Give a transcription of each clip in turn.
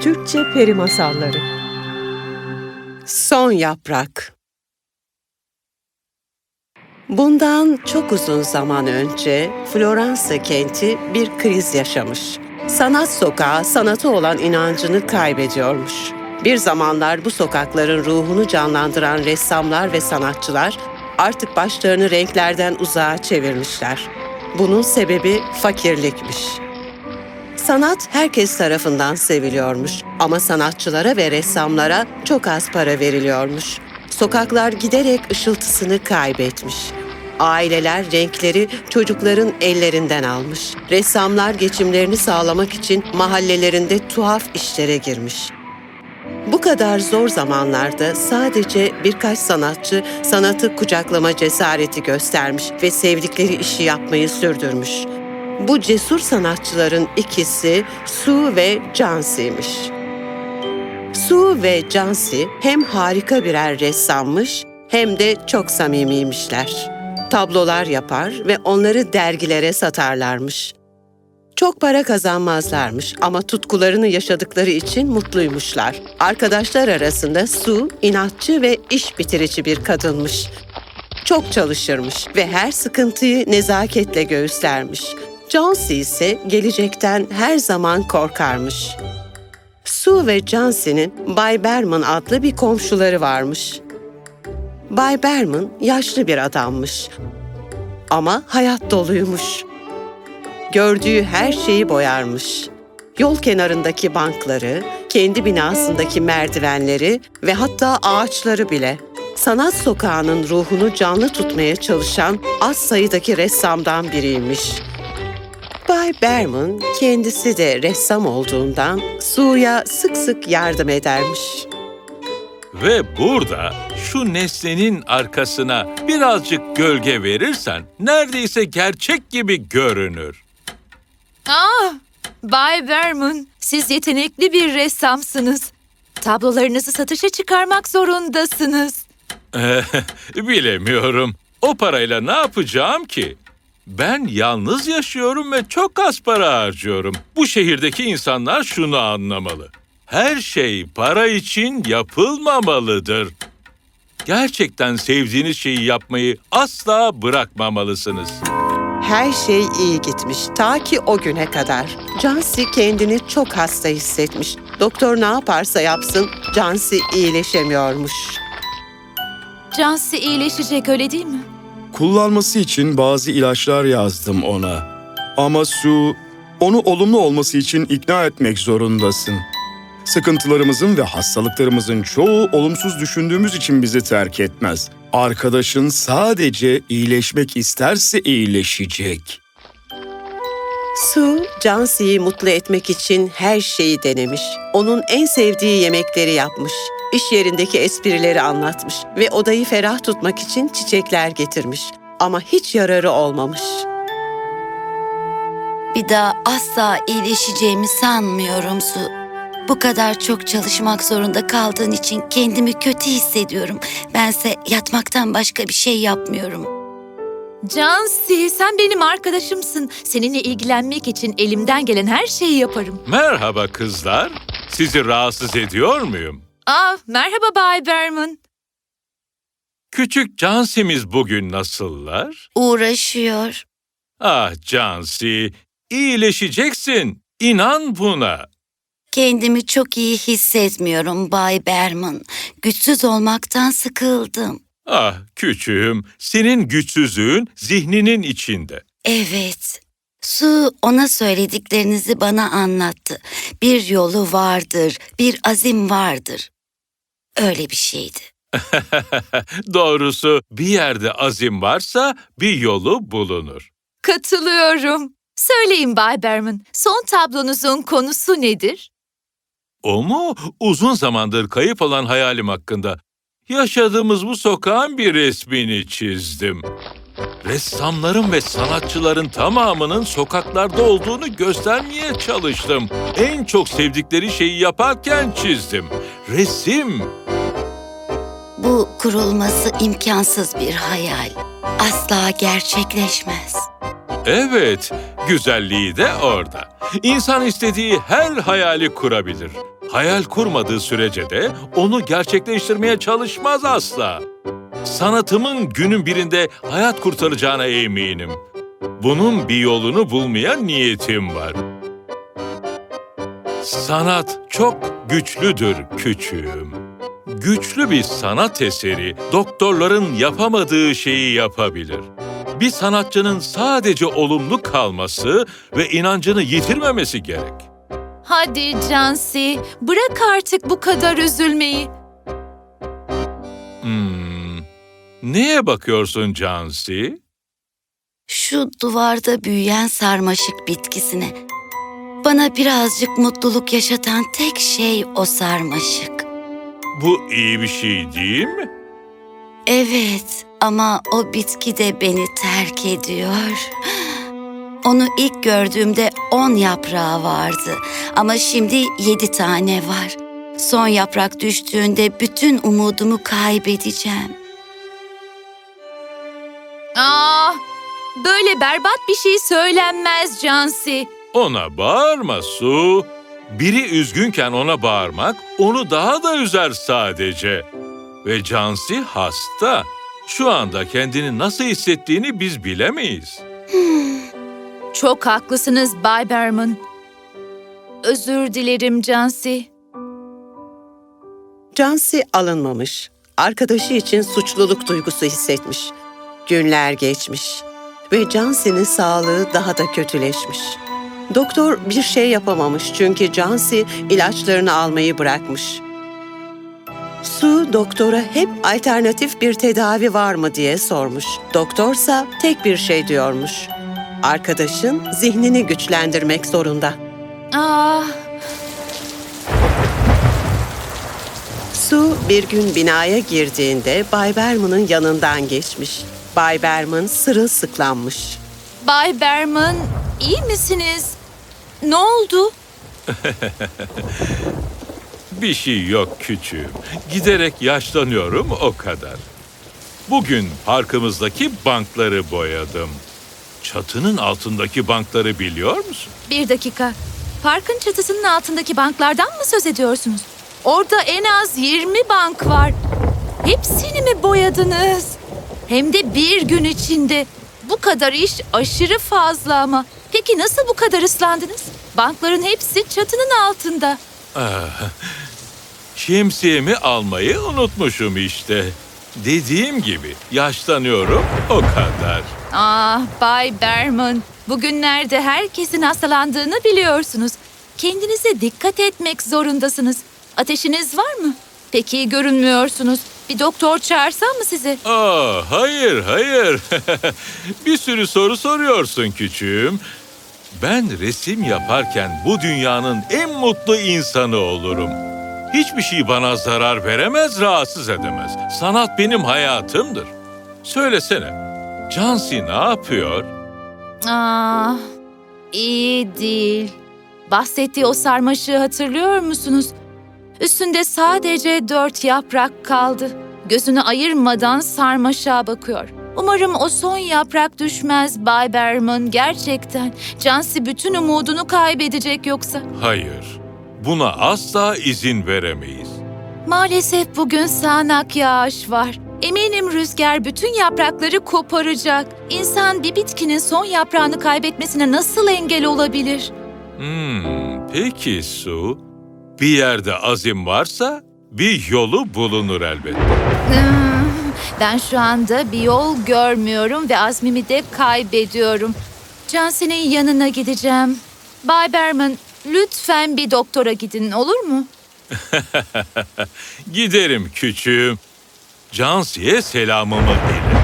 Türkçe Peri Masalları Son Yaprak Bundan çok uzun zaman önce Floransa kenti bir kriz yaşamış. Sanat sokağı sanata olan inancını kaybediyormuş. Bir zamanlar bu sokakların ruhunu canlandıran ressamlar ve sanatçılar artık başlarını renklerden uzağa çevirmişler. Bunun sebebi fakirlikmiş. Sanat herkes tarafından seviliyormuş ama sanatçılara ve ressamlara çok az para veriliyormuş. Sokaklar giderek ışıltısını kaybetmiş. Aileler renkleri çocukların ellerinden almış. Ressamlar geçimlerini sağlamak için mahallelerinde tuhaf işlere girmiş. Bu kadar zor zamanlarda sadece birkaç sanatçı sanatı kucaklama cesareti göstermiş ve sevdikleri işi yapmayı sürdürmüş. Bu cesur sanatçıların ikisi Su ve Cansi'ymiş. Su ve Cansi hem harika birer ressammış hem de çok samimiymişler. Tablolar yapar ve onları dergilere satarlarmış. Çok para kazanmazlarmış ama tutkularını yaşadıkları için mutluymuşlar. Arkadaşlar arasında Su inatçı ve iş bitirici bir kadınmış. Çok çalışırmış ve her sıkıntıyı nezaketle göğüslermiş. Jonesy ise gelecekten her zaman korkarmış. Su ve Johnson'in Bay Berman adlı bir komşuları varmış. Bay Berman yaşlı bir adammış. Ama hayat doluymuş. Gördüğü her şeyi boyarmış. Yol kenarındaki bankları, kendi binasındaki merdivenleri ve hatta ağaçları bile. Sanat sokağının ruhunu canlı tutmaya çalışan az sayıdaki ressamdan biriymiş. Bay Berman kendisi de ressam olduğundan Su'ya sık sık yardım edermiş. Ve burada şu nesnenin arkasına birazcık gölge verirsen neredeyse gerçek gibi görünür. Ah, Bay Berman, siz yetenekli bir ressamsınız. Tablolarınızı satışa çıkarmak zorundasınız. Eh, Bilemiyorum. O parayla ne yapacağım ki? Ben yalnız yaşıyorum ve çok az para harcıyorum. Bu şehirdeki insanlar şunu anlamalı. Her şey para için yapılmamalıdır. Gerçekten sevdiğiniz şeyi yapmayı asla bırakmamalısınız. Her şey iyi gitmiş ta ki o güne kadar. Cansi kendini çok hasta hissetmiş. Doktor ne yaparsa yapsın Cansi iyileşemiyormuş. Cansi iyileşecek öyle değil mi? Kullanması için bazı ilaçlar yazdım ona. Ama Su, onu olumlu olması için ikna etmek zorundasın. Sıkıntılarımızın ve hastalıklarımızın çoğu olumsuz düşündüğümüz için bizi terk etmez. Arkadaşın sadece iyileşmek isterse iyileşecek. Su, Cansi'yi mutlu etmek için her şeyi denemiş. Onun en sevdiği yemekleri yapmış. İş yerindeki esprileri anlatmış ve odayı ferah tutmak için çiçekler getirmiş. Ama hiç yararı olmamış. Bir daha asla iyileşeceğimi sanmıyorum Su. Bu kadar çok çalışmak zorunda kaldığın için kendimi kötü hissediyorum. Bense yatmaktan başka bir şey yapmıyorum. Cansi, sen benim arkadaşımsın. Seninle ilgilenmek için elimden gelen her şeyi yaparım. Merhaba kızlar. Sizi rahatsız ediyor muyum? Ah, merhaba Bay Berman. Küçük Cansi'miz bugün nasıllar? Uğraşıyor. Ah Cansi, iyileşeceksin. İnan buna. Kendimi çok iyi hissetmiyorum Bay Berman. Güçsüz olmaktan sıkıldım. Ah küçüğüm, senin güçsüzlüğün zihninin içinde. Evet. Su ona söylediklerinizi bana anlattı. Bir yolu vardır, bir azim vardır. Öyle bir şeydi. Doğrusu bir yerde azim varsa bir yolu bulunur. Katılıyorum. Söyleyin Bay Berman, son tablonuzun konusu nedir? O mu? Uzun zamandır kayıp olan hayalim hakkında. Yaşadığımız bu sokağın bir resmini çizdim. Ressamların ve sanatçıların tamamının sokaklarda olduğunu göstermeye çalıştım. En çok sevdikleri şeyi yaparken çizdim. Resim. Bu kurulması imkansız bir hayal. Asla gerçekleşmez. Evet, güzelliği de orada. İnsan istediği her hayali kurabilir. hayal kurmadığı sürece de onu gerçekleştirmeye çalışmaz asla. Sanatımın günün birinde hayat kurtaracağına eminim. Bunun bir yolunu bulmaya niyetim var. Sanat çok güçlüdür küçüğüm. Güçlü bir sanat eseri doktorların yapamadığı şeyi yapabilir. Bir sanatçının sadece olumlu kalması ve inancını yitirmemesi gerek. Hadi Cansi, bırak artık bu kadar üzülmeyi. Hmm. Neye bakıyorsun Cansi? Şu duvarda büyüyen sarmaşık bitkisine. Bana birazcık mutluluk yaşatan tek şey o sarmaşık. Bu iyi bir şey değil mi? Evet ama o bitki de beni terk ediyor. Onu ilk gördüğümde on yaprağı vardı ama şimdi yedi tane var. Son yaprak düştüğünde bütün umudumu kaybedeceğim. Aa, böyle berbat bir şey söylenmez Cansi. Ona bağırma Su. Biri üzgünken ona bağırmak onu daha da üzer sadece. Ve Cansi hasta. Şu anda kendini nasıl hissettiğini biz bilemeyiz. Çok haklısınız Bay Berman. Özür dilerim Cansi. Cansi alınmamış. Arkadaşı için suçluluk duygusu hissetmiş. Günler geçmiş ve Cansi'nin sağlığı daha da kötüleşmiş. Doktor bir şey yapamamış çünkü Cansi ilaçlarını almayı bırakmış. Su doktora hep alternatif bir tedavi var mı diye sormuş. Doktorsa tek bir şey diyormuş. Arkadaşın zihnini güçlendirmek zorunda. Ah, Su bir gün binaya girdiğinde Bay Berman'ın yanından geçmiş. Bay Berman sırılsıklanmış. Bay Berman, iyi misiniz? Ne oldu? Bir şey yok küçüğüm. Giderek yaşlanıyorum o kadar. Bugün parkımızdaki bankları boyadım. Çatının altındaki bankları biliyor musun? Bir dakika. Parkın çatısının altındaki banklardan mı söz ediyorsunuz? Orada en az 20 bank var. Hepsini mi boyadınız? Hem de bir gün içinde. Bu kadar iş aşırı fazla ama. Peki nasıl bu kadar ıslandınız? Bankların hepsi çatının altında. Şemsiyemi almayı unutmuşum işte. Dediğim gibi yaşlanıyorum o kadar. Ah Bay Berman, bugünlerde herkesin hastalandığını biliyorsunuz. Kendinize dikkat etmek zorundasınız. Ateşiniz var mı? Pek iyi görünmüyorsunuz. Bir doktor çağırsam mı sizi? Aa, hayır, hayır. bir sürü soru soruyorsun küçüğüm. Ben resim yaparken bu dünyanın en mutlu insanı olurum. Hiçbir şey bana zarar veremez, rahatsız edemez. Sanat benim hayatımdır. Söylesene, Cansi ne yapıyor? Ah, iyi değil. Bahsettiği o sarmaşığı hatırlıyor musunuz? Üstünde sadece dört yaprak kaldı. Gözünü ayırmadan sarmaşığa bakıyor. Umarım o son yaprak düşmez Bay Berman gerçekten. Cansi bütün umudunu kaybedecek yoksa. Hayır, buna asla izin veremeyiz. Maalesef bugün sağanak yağış var. Eminim rüzgar bütün yaprakları koparacak. İnsan bir bitkinin son yaprağını kaybetmesine nasıl engel olabilir? Hmm, peki Su. Bir yerde azim varsa bir yolu bulunur elbette. Ben şu anda bir yol görmüyorum ve azmimi de kaybediyorum. Cansi'nin yanına gideceğim. Bay Berman, lütfen bir doktora gidin olur mu? Giderim küçüğüm. Cansi'ye selamımı ilet.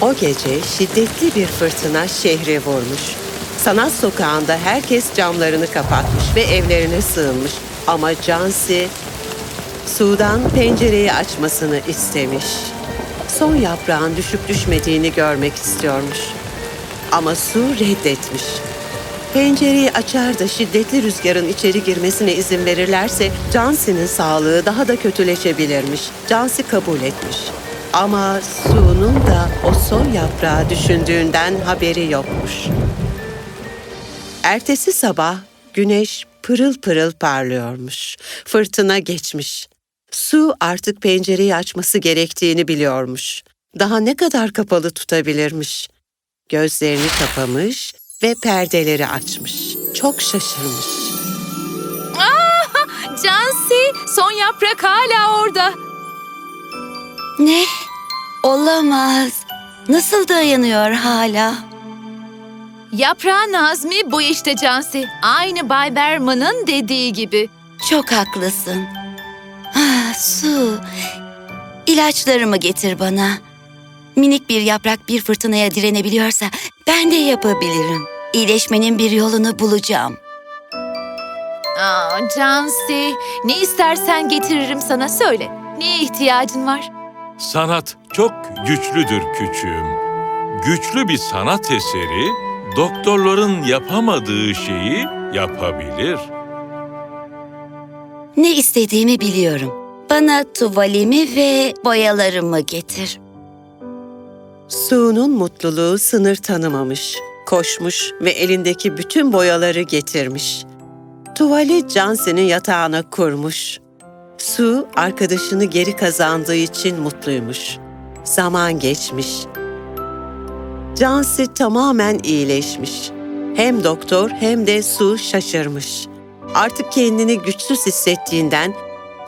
O gece şiddetli bir fırtına şehri vurmuş. Sanat sokağında herkes camlarını kapatmış ve evlerine sığınmış. Ama Cansi Sudan pencereyi açmasını istemiş. Son yaprağın düşüp düşmediğini görmek istiyormuş. Ama su reddetmiş. Pencereyi açar da şiddetli rüzgarın içeri girmesine izin verirlerse Cansi'nin sağlığı daha da kötüleşebilirmiş. Cansi kabul etmiş. Ama Su'nun da o son yaprağı düşündüğünden haberi yokmuş. Ertesi sabah Güneş pırıl pırıl parlıyormuş. Fırtına geçmiş. Su artık pencereyi açması gerektiğini biliyormuş. Daha ne kadar kapalı tutabilirmiş? Gözlerini kapamış ve perdeleri açmış. Çok şaşırmış. Cansi, son yaprak hala orada. Ne? Olamaz. Nasıl dayanıyor hala? Yaprağın Nazmi bu işte Cansi. Aynı Bay Berman'ın dediği gibi. Çok haklısın. Su. İlaçlarımı getir bana. Minik bir yaprak bir fırtınaya direnebiliyorsa ben de yapabilirim. İyileşmenin bir yolunu bulacağım. Aa, Cansi, ne istersen getiririm sana söyle. Neye ihtiyacın var? Sanat çok güçlüdür küçüğüm. Güçlü bir sanat eseri doktorların yapamadığı şeyi yapabilir. Ne istediğimi biliyorum. Bana tuvalimi ve boyalarımı getir. Su'nun mutluluğu sınır tanımamış. Koşmuş ve elindeki bütün boyaları getirmiş. Tuvali Cansi'nin yatağına kurmuş. Su arkadaşını geri kazandığı için mutluymuş. Zaman geçmiş. Cansi tamamen iyileşmiş. Hem doktor hem de Su şaşırmış. Artık kendini güçsüz hissettiğinden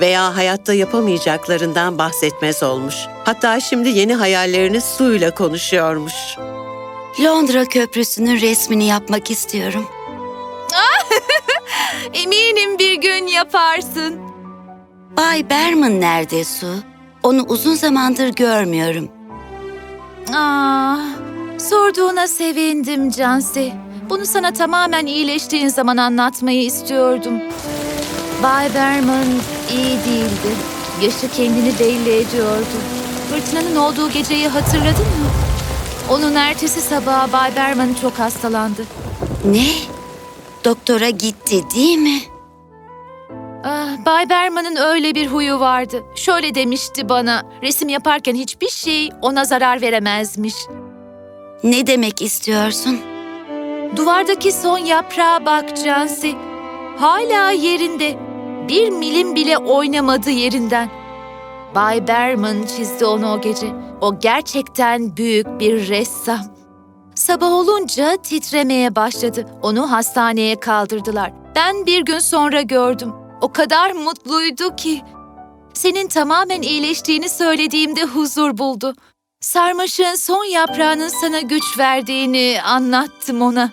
veya hayatta yapamayacaklarından bahsetmez olmuş. Hatta şimdi yeni hayallerini suyla konuşuyormuş. Londra Köprüsü'nün resmini yapmak istiyorum. Eminim bir gün yaparsın. Bay Berman nerede Su? Onu uzun zamandır görmüyorum. Aa, Ah, sorduğuna sevindim Cansi. Bunu sana tamamen iyileştiğin zaman anlatmayı istiyordum. Bay Berman iyi değildi. Yaşı kendini belli ediyordu. Fırtınanın olduğu geceyi hatırladın mı? Onun ertesi sabahı Bay Berman çok hastalandı. Ne? Doktora gitti değil mi? Ah, Bay Berman'ın öyle bir huyu vardı. Şöyle demişti bana, resim yaparken hiçbir şey ona zarar veremezmiş. Ne demek istiyorsun? Duvardaki son yaprağa bak Cansi. Hala yerinde. Bir milim bile oynamadı yerinden. Bay Berman çizdi onu o gece. O gerçekten büyük bir ressam. Sabah olunca titremeye başladı. Onu hastaneye kaldırdılar. Ben bir gün sonra gördüm. O kadar mutluydu ki. Senin tamamen iyileştiğini söylediğimde huzur buldu. Sarmaşığın son yaprağının sana güç verdiğini anlattım ona.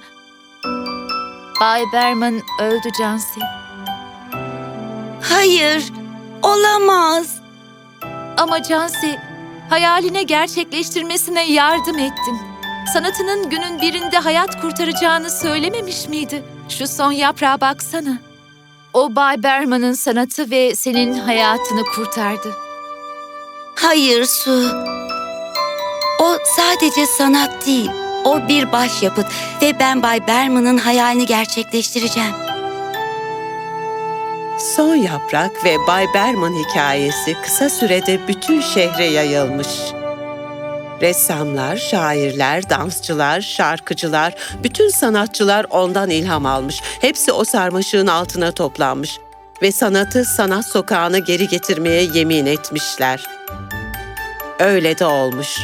Bay Berman öldü Cansi. Hayır, olamaz. Ama Cansi, hayaline gerçekleştirmesine yardım ettin. Sanatının günün birinde hayat kurtaracağını söylememiş miydi? Şu son yaprağa baksana. O Bay Berman'ın sanatı ve senin hayatını kurtardı. Hayır Su. O sadece sanat değil. O bir başyapıt ve ben Bay Berman'ın hayalini gerçekleştireceğim. Son Yaprak ve Bay Berman hikayesi kısa sürede bütün şehre yayılmış. Ressamlar, şairler, dansçılar, şarkıcılar, bütün sanatçılar ondan ilham almış. Hepsi o sarmaşığın altına toplanmış ve sanatı sanat sokağına geri getirmeye yemin etmişler. Öyle de olmuş.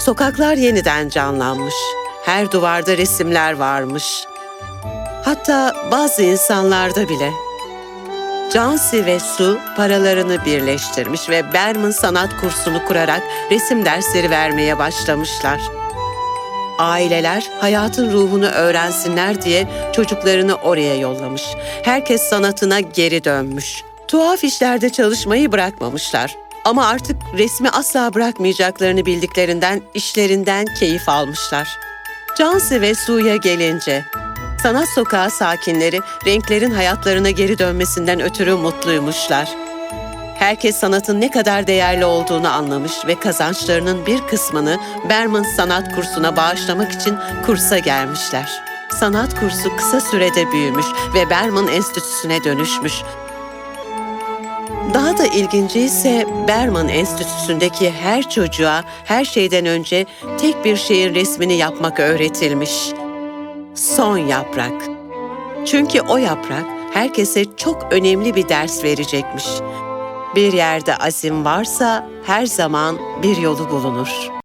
Sokaklar yeniden canlanmış. Her duvarda resimler varmış. Hatta bazı insanlarda bile. Cansi ve Su paralarını birleştirmiş ve Berman sanat kursunu kurarak resim dersleri vermeye başlamışlar. Aileler hayatın ruhunu öğrensinler diye çocuklarını oraya yollamış. Herkes sanatına geri dönmüş. Tuhaf işlerde çalışmayı bırakmamışlar. Ama artık resmi asla bırakmayacaklarını bildiklerinden işlerinden keyif almışlar. Cansi ve Su'ya gelince Sanat sokağı sakinleri renklerin hayatlarına geri dönmesinden ötürü mutluymuşlar. Herkes sanatın ne kadar değerli olduğunu anlamış ve kazançlarının bir kısmını Berman Sanat Kursu'na bağışlamak için kursa gelmişler. Sanat kursu kısa sürede büyümüş ve Berman Enstitüsü'ne dönüşmüş. Daha da ilginci ise Berman Enstitüsü'ndeki her çocuğa her şeyden önce tek bir şeyin resmini yapmak öğretilmiş. Son yaprak. Çünkü o yaprak herkese çok önemli bir ders verecekmiş. Bir yerde azim varsa her zaman bir yolu bulunur.